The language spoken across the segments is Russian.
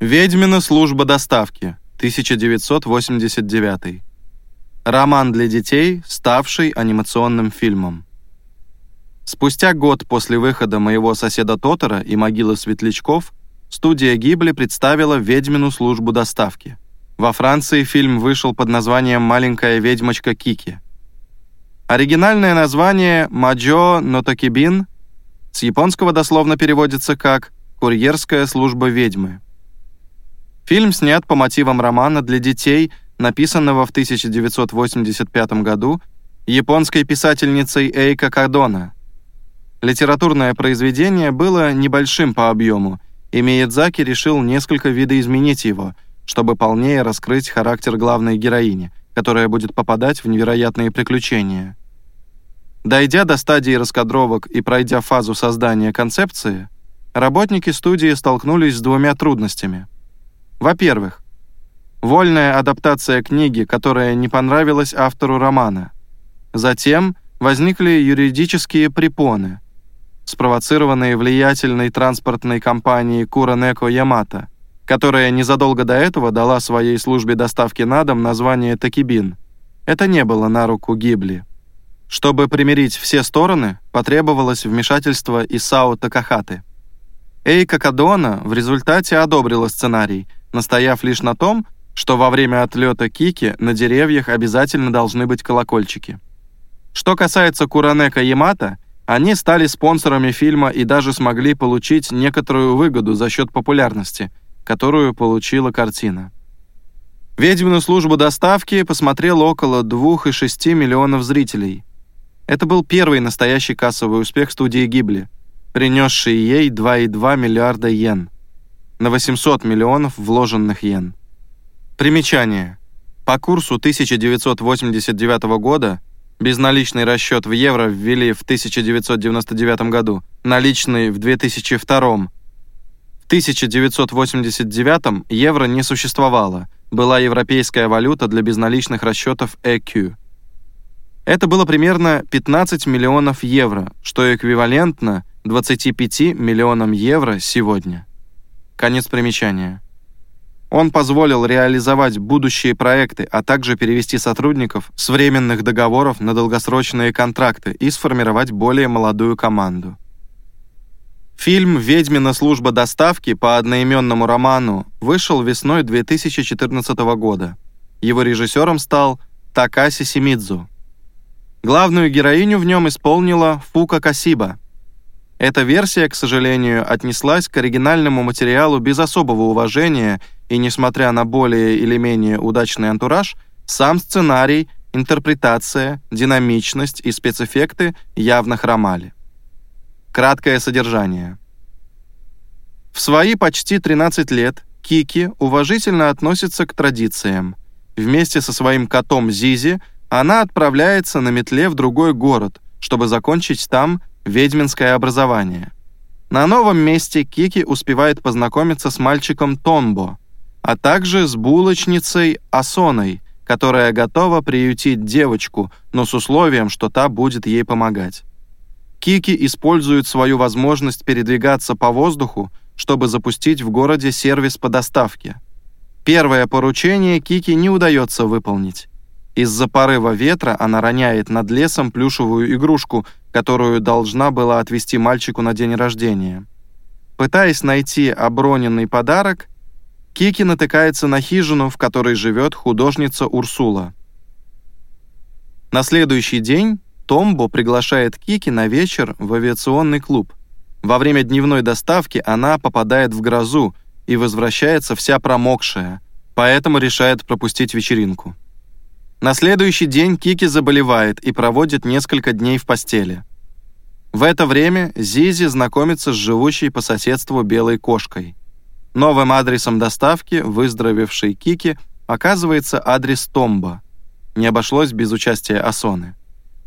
Ведьмина служба доставки, 1989. Роман для детей, ставший анимационным фильмом. Спустя год после выхода «Моего соседа Тотора» и «Могилы светлячков» студия Гибли представила «Ведьмину службу доставки». Во Франции фильм вышел под названием «Маленькая ведьмочка Кики». Оригинальное название «Маджо Нотокибин» с японского дословно переводится как «Курьерская служба ведьмы». Фильм снят по мотивам романа для детей, написанного в 1985 году японской писательницей Эйка Кадона. Литературное произведение было небольшим по объему, и Миядзаки решил несколько видоизменить его – чтобы полнее раскрыть характер главной героини, которая будет попадать в невероятные приключения. Дойдя до стадии раскадровок и пройдя фазу создания концепции, работники студии столкнулись с двумя трудностями. Во-первых, вольная адаптация книги, которая не понравилась автору романа. Затем возникли юридические препоны, спровоцированные влиятельной транспортной компанией Куранеко Ямато – которая незадолго до этого дала своей службе доставки на дом название Такибин. Это не было на руку Гибли. Чтобы примирить все стороны, потребовалось вмешательство Исао Такахаты. Эйка Кадона в результате одобрила сценарий, настояв лишь на том, что во время отлета Кики на деревьях обязательно должны быть колокольчики. Что касается Куранека Ямато, они стали спонсорами фильма и даже смогли получить некоторую выгоду за счет популярности, которую получила картина. «Ведьмину службу доставки» посмотрело около 2,6 миллионов зрителей. Это был первый настоящий кассовый успех студии Гибли, принесший ей 2,2 миллиарда йен на 800 миллионов вложенных йен. Примечание. По курсу 1989 года безналичный расчет в евро ввели в 1999 году, наличный в 2002 1989 евро не существовало, была европейская валюта для безналичных расчетов EQ. Это было примерно 15 миллионов евро, что эквивалентно 25 миллионам евро сегодня. Конец примечания. Он позволил реализовать будущие проекты, а также перевести сотрудников с временных договоров на долгосрочные контракты и сформировать более молодую команду. Фильм «Ведьмина служба доставки» по одноименному роману вышел весной 2014 года. Его режиссером стал Такаси Симидзу. Главную героиню в нем исполнила Фука Касиба. Эта версия, к сожалению, отнеслась к оригинальному материалу без особого уважения, и, несмотря на более или менее удачный антураж, сам сценарий, интерпретация, динамичность и спецэффекты явно хромали. Краткое содержание. В свои почти 13 лет Кики уважительно относится к традициям. Вместе со своим котом Зизи она отправляется на метле в другой город, чтобы закончить там ведьминское образование. На новом месте Кики успевает познакомиться с мальчиком Тонбо, а также с булочницей Асоной, которая готова приютить девочку, но с условием, что та будет ей помогать. Кики использует свою возможность передвигаться по воздуху, чтобы запустить в городе сервис по доставке. Первое поручение Кики не удается выполнить. Из-за порыва ветра она роняет над лесом плюшевую игрушку, которую должна была отвезти мальчику на день рождения. Пытаясь найти оброненный подарок, Кики натыкается на хижину, в которой живет художница Урсула. На следующий день Томбо приглашает Кики на вечер в авиационный клуб. Во время дневной доставки она попадает в грозу и возвращается вся промокшая, поэтому решает пропустить вечеринку. На следующий день Кики заболевает и проводит несколько дней в постели. В это время Зизи знакомится с живущей по соседству белой кошкой. Новым адресом доставки выздоровевшей Кики оказывается адрес Томба. Не обошлось без участия Асоны.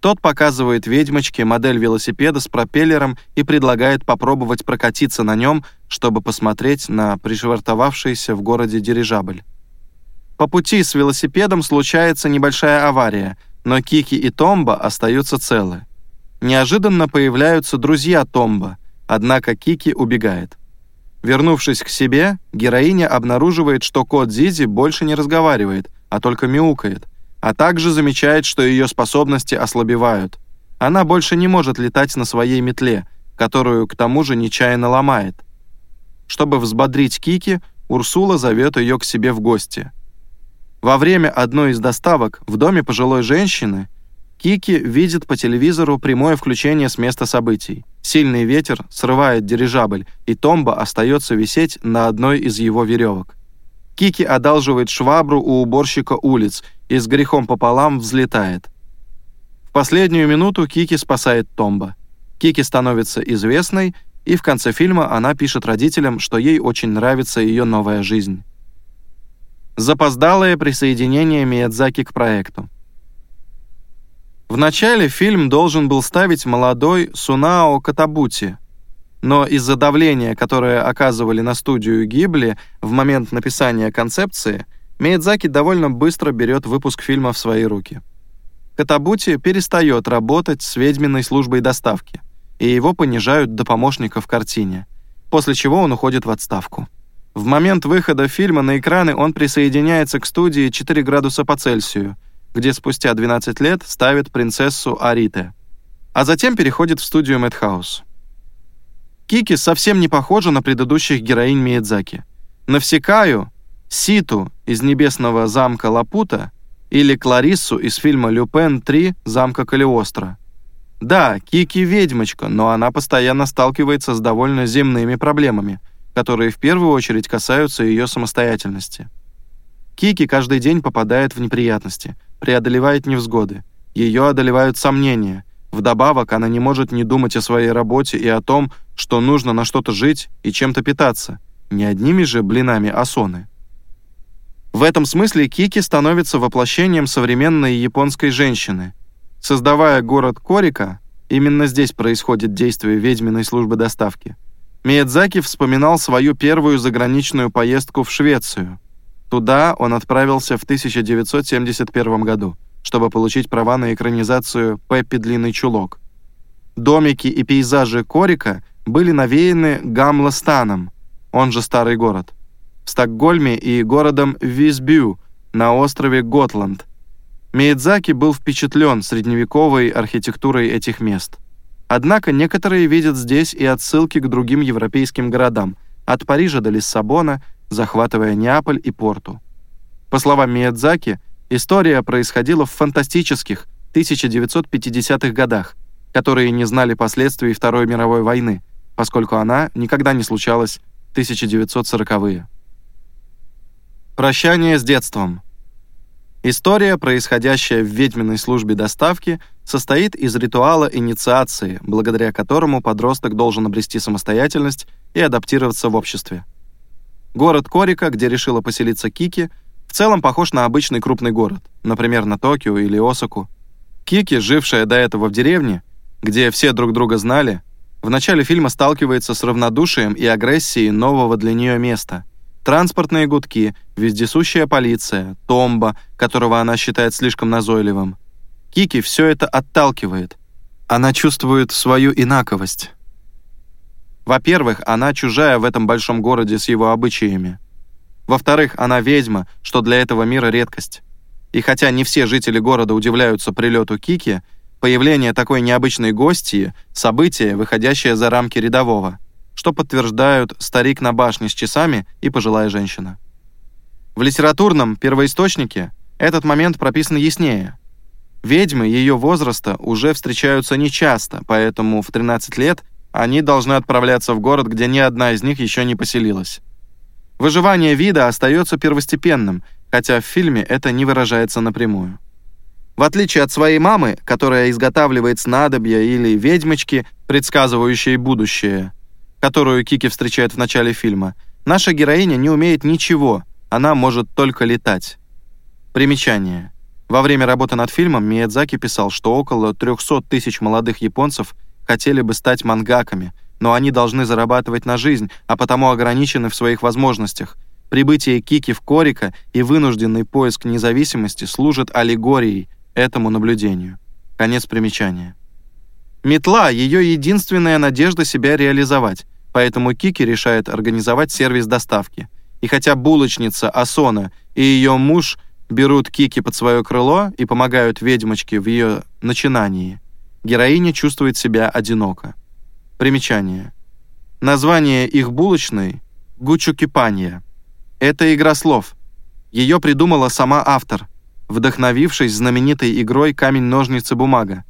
Тот показывает ведьмочке модель велосипеда с пропеллером и предлагает попробовать прокатиться на нем, чтобы посмотреть на пришвартовавшийся в городе дирижабль. По пути с велосипедом случается небольшая авария, но Кики и Томба остаются целы. Неожиданно появляются друзья Томба, однако Кики убегает. Вернувшись к себе, героиня обнаруживает, что кот Зизи больше не разговаривает, а только мяукает, а также замечает, что ее способности ослабевают. Она больше не может летать на своей метле, которую к тому же нечаянно ломает. Чтобы взбодрить Кики, Урсула зовет ее к себе в гости. Во время одной из доставок в доме пожилой женщины Кики видит по телевизору прямое включение с места событий. Сильный ветер срывает дирижабль, и Томба остается висеть на одной из его веревок. Кики одалживает швабру у уборщика улиц и с грехом пополам взлетает. В последнюю минуту Кики спасает Томба. Кики становится известной, и в конце фильма она пишет родителям, что ей очень нравится ее новая жизнь. Запоздалое присоединение Миядзаки к проекту. Вначале фильм должен был ставить молодой Сунао Катабути, но из-за давления, которое оказывали на студию Гибли в момент написания концепции, Миядзаки довольно быстро берет выпуск фильма в свои руки. Катабути перестает работать с ведьминой службой доставки, и его понижают до помощника в картине, после чего он уходит в отставку. В момент выхода фильма на экраны он присоединяется к студии «4 градуса по Цельсию», где спустя 12 лет ставит принцессу Арите, а затем переходит в студию Мэтхаус. Кики совсем не похожа на предыдущих героинь Миядзаки. Навсекаю, Ситу из «Небесного замка Лапута» или Клариссу из фильма «Люпен 3. Замка Калиостро». Да, Кики ведьмочка, но она постоянно сталкивается с довольно земными проблемами, которые в первую очередь касаются ее самостоятельности. Кики каждый день попадает в неприятности – преодолевает невзгоды. Ее одолевают сомнения. Вдобавок, она не может не думать о своей работе и о том, что нужно на что-то жить и чем-то питаться. Не одними же блинами асоны. В этом смысле Кики становится воплощением современной японской женщины. Создавая город Корика, именно здесь происходит действие ведьминой службы доставки, Миядзаки вспоминал свою первую заграничную поездку в Швецию – Туда он отправился в 1971 году, чтобы получить права на экранизацию «Пеппи Длинный Чулок». Домики и пейзажи Корика были навеяны Гамластаном, он же Старый город, в Стокгольме и городом Висбю на острове Готланд. Миядзаки был впечатлен средневековой архитектурой этих мест. Однако некоторые видят здесь и отсылки к другим европейским городам, от Парижа до Лиссабона – захватывая Неаполь и Порту. По словам Миядзаки, история происходила в фантастических 1950-х годах, которые не знали последствий Второй мировой войны, поскольку она никогда не случалась в 1940-е. Прощание с детством. История, происходящая в ведьминой службе доставки, состоит из ритуала инициации, благодаря которому подросток должен обрести самостоятельность и адаптироваться в обществе. Город Корика, где решила поселиться Кики, в целом похож на обычный крупный город, например, на Токио или Осаку. Кики, жившая до этого в деревне, где все друг друга знали, в начале фильма сталкивается с равнодушием и агрессией нового для нее места. Транспортные гудки, вездесущая полиция, Томба, которого она считает слишком назойливым. Кики все это отталкивает. Она чувствует свою инаковость. Во-первых, она чужая в этом большом городе с его обычаями. Во-вторых, она ведьма, что для этого мира редкость. И хотя не все жители города удивляются прилету Кики, появление такой необычной гостьи – событие, выходящее за рамки рядового, что подтверждают старик на башне с часами и пожилая женщина. В литературном первоисточнике этот момент прописан яснее. Ведьмы ее возраста уже встречаются нечасто, поэтому в 13 лет они должны отправляться в город, где ни одна из них еще не поселилась. Выживание вида остается первостепенным, хотя в фильме это не выражается напрямую. В отличие от своей мамы, которая изготавливает снадобья или ведьмочки, предсказывающие будущее, которую Кики встречает в начале фильма, наша героиня не умеет ничего, она может только летать. Примечание. Во время работы над фильмом Миядзаки писал, что около 300 тысяч молодых японцев – хотели бы стать мангаками, но они должны зарабатывать на жизнь, а потому ограничены в своих возможностях. Прибытие Кики в Корика и вынужденный поиск независимости служат аллегорией этому наблюдению. Конец примечания. Метла — ее единственная надежда себя реализовать, поэтому Кики решает организовать сервис доставки. И хотя булочница Асона и ее муж берут Кики под свое крыло и помогают ведьмочке в ее начинании, героиня чувствует себя одиноко. Примечание. Название их булочной — Гучукипанья. Это игра слов. Ее придумала сама автор, вдохновившись знаменитой игрой «Камень-ножницы-бумага»,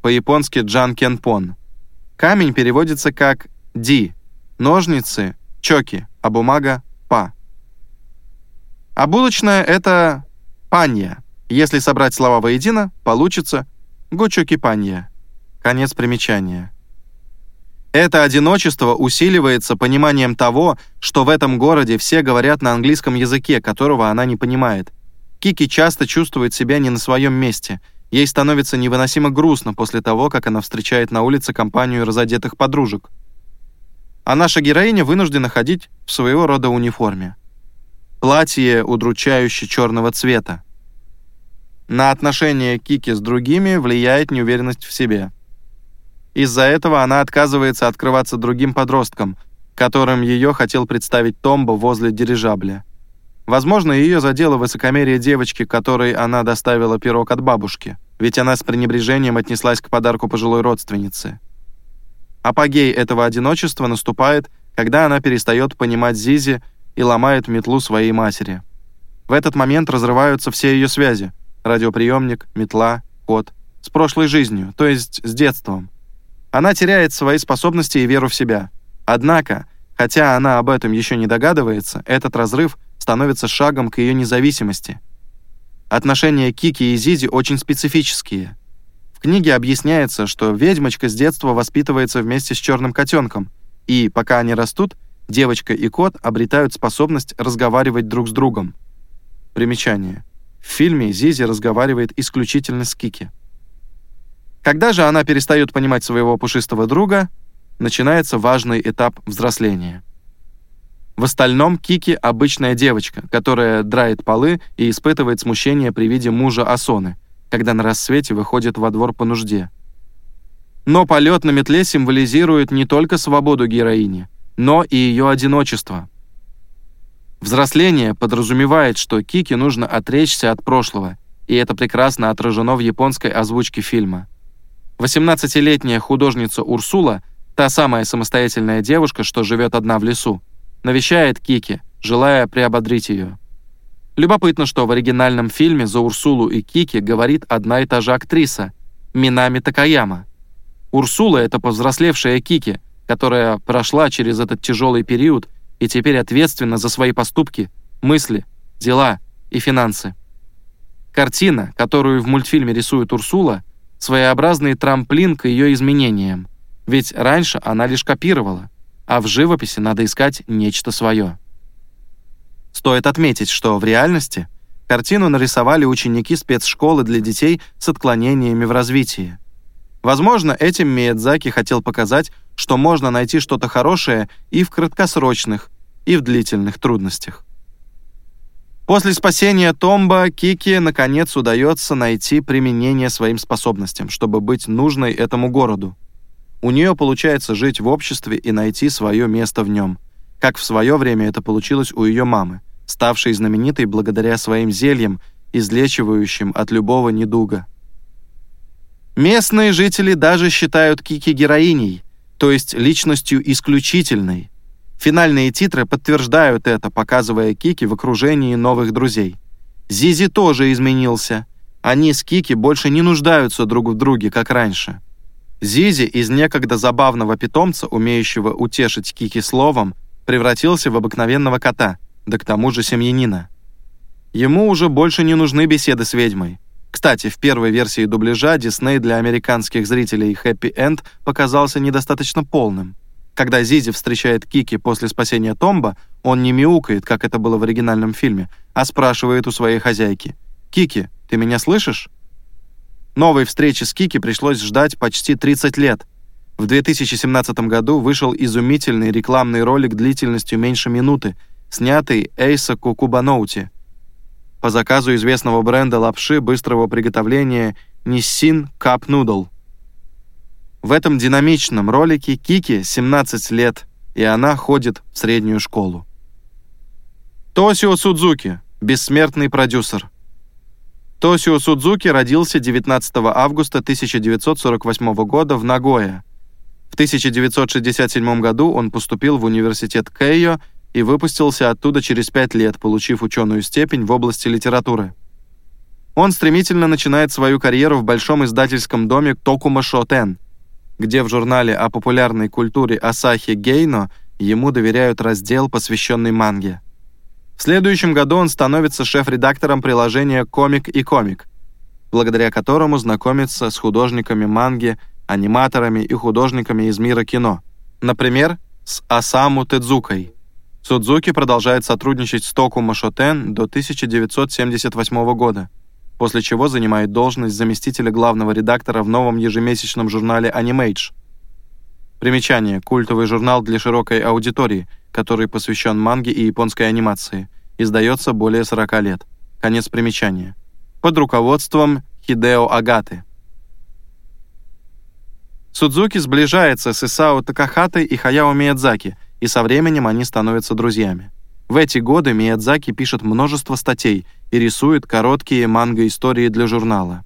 по-японски «Джан Кенпон». Камень переводится как «ди», ножницы — «чоки», а бумага — «па». А булочная — это «панья». Если собрать слова воедино, получится «гучокипанья». Конец примечания. Это одиночество усиливается пониманием того, что в этом городе все говорят на английском языке, которого она не понимает. Кики часто чувствует себя не на своем месте. Ей становится невыносимо грустно после того, как она встречает на улице компанию разодетых подружек. А наша героиня вынуждена ходить в своего рода униформе. Платье удручающе черного цвета. На отношения Кики с другими влияет неуверенность в себе. Из-за этого она отказывается открываться другим подросткам, которым ее хотел представить Томбо возле дирижабля. Возможно, ее задело высокомерие девочки, которой она доставила пирог от бабушки, ведь она с пренебрежением отнеслась к подарку пожилой родственницы. Апогей этого одиночества наступает, когда она перестает понимать Зизи и ломает метлу своей матери. В этот момент разрываются все ее связи — радиоприемник, метла, кот — с прошлой жизнью, то есть с детством. Она теряет свои способности и веру в себя. Однако, хотя она об этом еще не догадывается, этот разрыв становится шагом к ее независимости. Отношения Кики и Зизи очень специфические. В книге объясняется, что ведьмочка с детства воспитывается вместе с черным котенком, и, пока они растут, девочка и кот обретают способность разговаривать друг с другом. Примечание. В фильме Зизи разговаривает исключительно с Кики. Когда же она перестает понимать своего пушистого друга, начинается важный этап взросления. В остальном Кики — обычная девочка, которая драет полы и испытывает смущение при виде мужа Асоны, когда на рассвете выходит во двор по нужде. Но полет на метле символизирует не только свободу героини, но и ее одиночество. Взросление подразумевает, что Кики нужно отречься от прошлого, и это прекрасно отражено в японской озвучке фильма. 18-летняя художница Урсула, та самая самостоятельная девушка, что живет одна в лесу, навещает Кики, желая приободрить ее. Любопытно, что в оригинальном фильме за Урсулу и Кики говорит одна и та же актриса – Минами Такаяма. Урсула – это повзрослевшая Кики, которая прошла через этот тяжелый период и теперь ответственна за свои поступки, мысли, дела и финансы. Картина, которую в мультфильме рисует Урсула – своеобразный трамплин к ее изменениям, ведь раньше она лишь копировала, а в живописи надо искать нечто свое. Стоит отметить, что в реальности картину нарисовали ученики спецшколы для детей с отклонениями в развитии. Возможно, этим Миядзаки хотел показать, что можно найти что-то хорошее и в краткосрочных, и в длительных трудностях. После спасения Томба Кики наконец удается найти применение своим способностям, чтобы быть нужной этому городу. У нее получается жить в обществе и найти свое место в нем, как в свое время это получилось у ее мамы, ставшей знаменитой благодаря своим зельям, излечивающим от любого недуга. Местные жители даже считают Кики героиней, то есть личностью исключительной, Финальные титры подтверждают это, показывая Кики в окружении новых друзей. Зизи тоже изменился. Они с Кики больше не нуждаются друг в друге, как раньше. Зизи из некогда забавного питомца, умеющего утешить Кики словом, превратился в обыкновенного кота, да к тому же семьянина. Ему уже больше не нужны беседы с ведьмой. Кстати, в первой версии дубляжа Дисней для американских зрителей «Хэппи Энд» показался недостаточно полным. Когда Зизи встречает Кики после спасения Томба, он не мяукает, как это было в оригинальном фильме, а спрашивает у своей хозяйки. «Кики, ты меня слышишь?» Новой встречи с Кики пришлось ждать почти 30 лет. В 2017 году вышел изумительный рекламный ролик длительностью меньше минуты, снятый Эйсаку Кубаноути по заказу известного бренда лапши быстрого приготовления Nissin Cup Noodle. В этом динамичном ролике Кики, 17 лет, и она ходит в среднюю школу. Тосио Судзуки, бессмертный продюсер. Тосио Судзуки родился 19 августа 1948 года в Нагое. В 1967 году он поступил в университет Кейо и выпустился оттуда через пять лет, получив ученую степень в области литературы. Он стремительно начинает свою карьеру в большом издательском доме Токума Шотен, где в журнале о популярной культуре Асахи Гейно ему доверяют раздел, посвященный манге. В следующем году он становится шеф-редактором приложения «Комик и комик», благодаря которому знакомится с художниками манги, аниматорами и художниками из мира кино, например, с Асаму Тедзукой – Судзуки продолжает сотрудничать с Токумо Шотен до 1978 года, после чего занимает должность заместителя главного редактора в новом ежемесячном журнале Animage. Примечание. Культовый журнал для широкой аудитории, который посвящен манге и японской анимации. Издается более 40 лет. Конец примечания. Под руководством Хидео Агаты. Судзуки сближается с Исао Такахатой и Хаяо Миядзаки – и со временем они становятся друзьями. В эти годы Миядзаки пишет множество статей и рисует короткие манго-истории для журнала.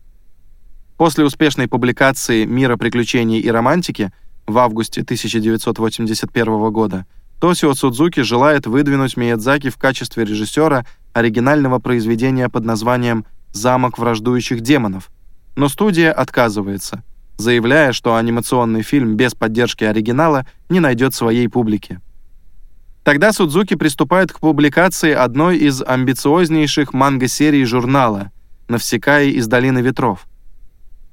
После успешной публикации «Мира приключений и романтики» в августе 1981 года Тосио Судзуки желает выдвинуть Миядзаки в качестве режиссера оригинального произведения под названием «Замок враждующих демонов», но студия отказывается – заявляя, что анимационный фильм без поддержки оригинала не найдет своей публики. Тогда Судзуки приступает к публикации одной из амбициознейших манго-серий журнала «Навсекая из долины ветров».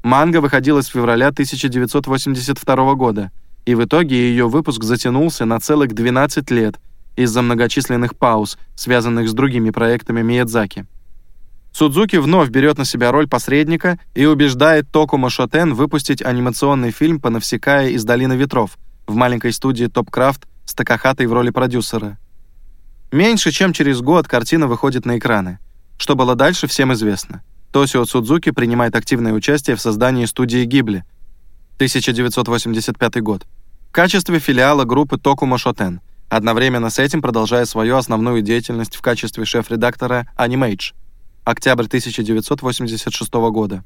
Манга выходила с февраля 1982 года, и в итоге ее выпуск затянулся на целых 12 лет из-за многочисленных пауз, связанных с другими проектами Миядзаки. Судзуки вновь берет на себя роль посредника и убеждает Токумо Шотен выпустить анимационный фильм по Навсекая из Долины Ветров в маленькой студии Топкрафт с Такахатой в роли продюсера. Меньше чем через год картина выходит на экраны. Что было дальше, всем известно. Тосио Судзуки принимает активное участие в создании студии Гибли 1985 год в качестве филиала группы Токумо Шотен, одновременно с этим продолжая свою основную деятельность в качестве шеф-редактора Animage – октябрь 1986 года.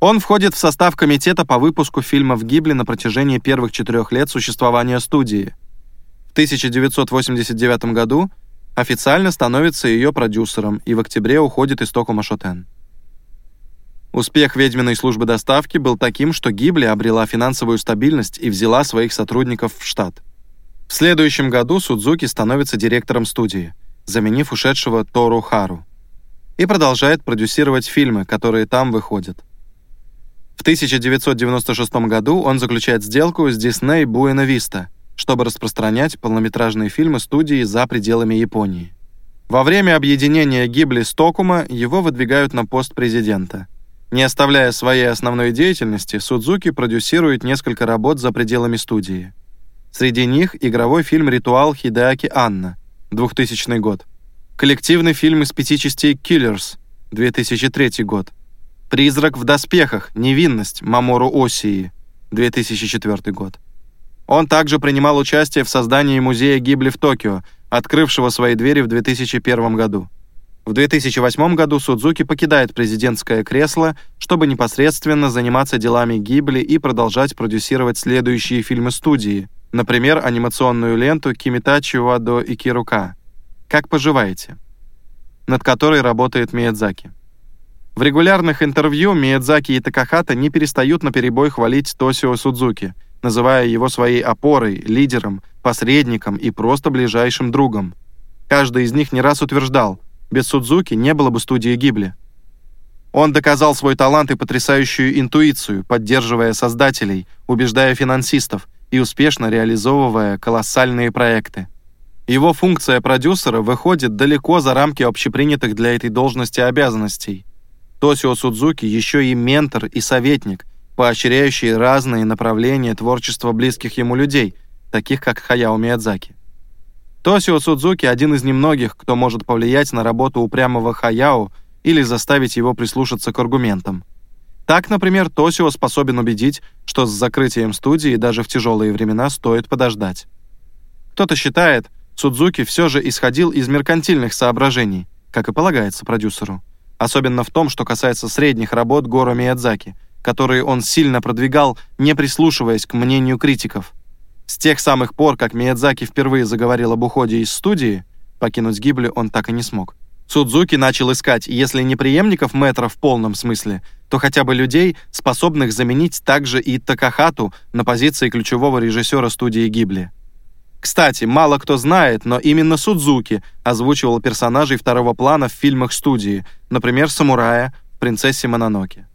Он входит в состав комитета по выпуску фильмов Гибли на протяжении первых четырех лет существования студии. В 1989 году официально становится ее продюсером и в октябре уходит из Токума Шотен. Успех ведьминой службы доставки был таким, что Гибли обрела финансовую стабильность и взяла своих сотрудников в штат. В следующем году Судзуки становится директором студии, заменив ушедшего Тору Хару и продолжает продюсировать фильмы, которые там выходят. В 1996 году он заключает сделку с Disney Buena Vista, чтобы распространять полнометражные фильмы студии за пределами Японии. Во время объединения Гибли с Токума его выдвигают на пост президента. Не оставляя своей основной деятельности, Судзуки продюсирует несколько работ за пределами студии. Среди них игровой фильм «Ритуал Хидеаки Анна» 2000 год, Коллективный фильм из пяти частей «Киллерс» 2003 год. «Призрак в доспехах. Невинность» Мамору Осии 2004 год. Он также принимал участие в создании музея Гибли в Токио, открывшего свои двери в 2001 году. В 2008 году Судзуки покидает президентское кресло, чтобы непосредственно заниматься делами Гибли и продолжать продюсировать следующие фильмы студии, например, анимационную ленту Кимитачи Вадо Икирука «Как поживаете?», над которой работает Миядзаки. В регулярных интервью Миядзаки и Такахата не перестают наперебой хвалить Тосио Судзуки, называя его своей опорой, лидером, посредником и просто ближайшим другом. Каждый из них не раз утверждал, без Судзуки не было бы студии Гибли. Он доказал свой талант и потрясающую интуицию, поддерживая создателей, убеждая финансистов и успешно реализовывая колоссальные проекты. Его функция продюсера выходит далеко за рамки общепринятых для этой должности обязанностей. Тосио Судзуки еще и ментор и советник, поощряющий разные направления творчества близких ему людей, таких как Хаяо Миядзаки. Тосио Судзуки один из немногих, кто может повлиять на работу упрямого Хаяо или заставить его прислушаться к аргументам. Так, например, Тосио способен убедить, что с закрытием студии даже в тяжелые времена стоит подождать. Кто-то считает, Судзуки все же исходил из меркантильных соображений, как и полагается продюсеру. Особенно в том, что касается средних работ Горо Миядзаки, которые он сильно продвигал, не прислушиваясь к мнению критиков. С тех самых пор, как Миядзаки впервые заговорил об уходе из студии, покинуть Гибли он так и не смог. Судзуки начал искать, если не преемников Мэтра в полном смысле, то хотя бы людей, способных заменить также и Такахату на позиции ключевого режиссера студии Гибли. Кстати, мало кто знает, но именно Судзуки озвучивал персонажей второго плана в фильмах студии, например, «Самурая», «Принцессе Мононоке».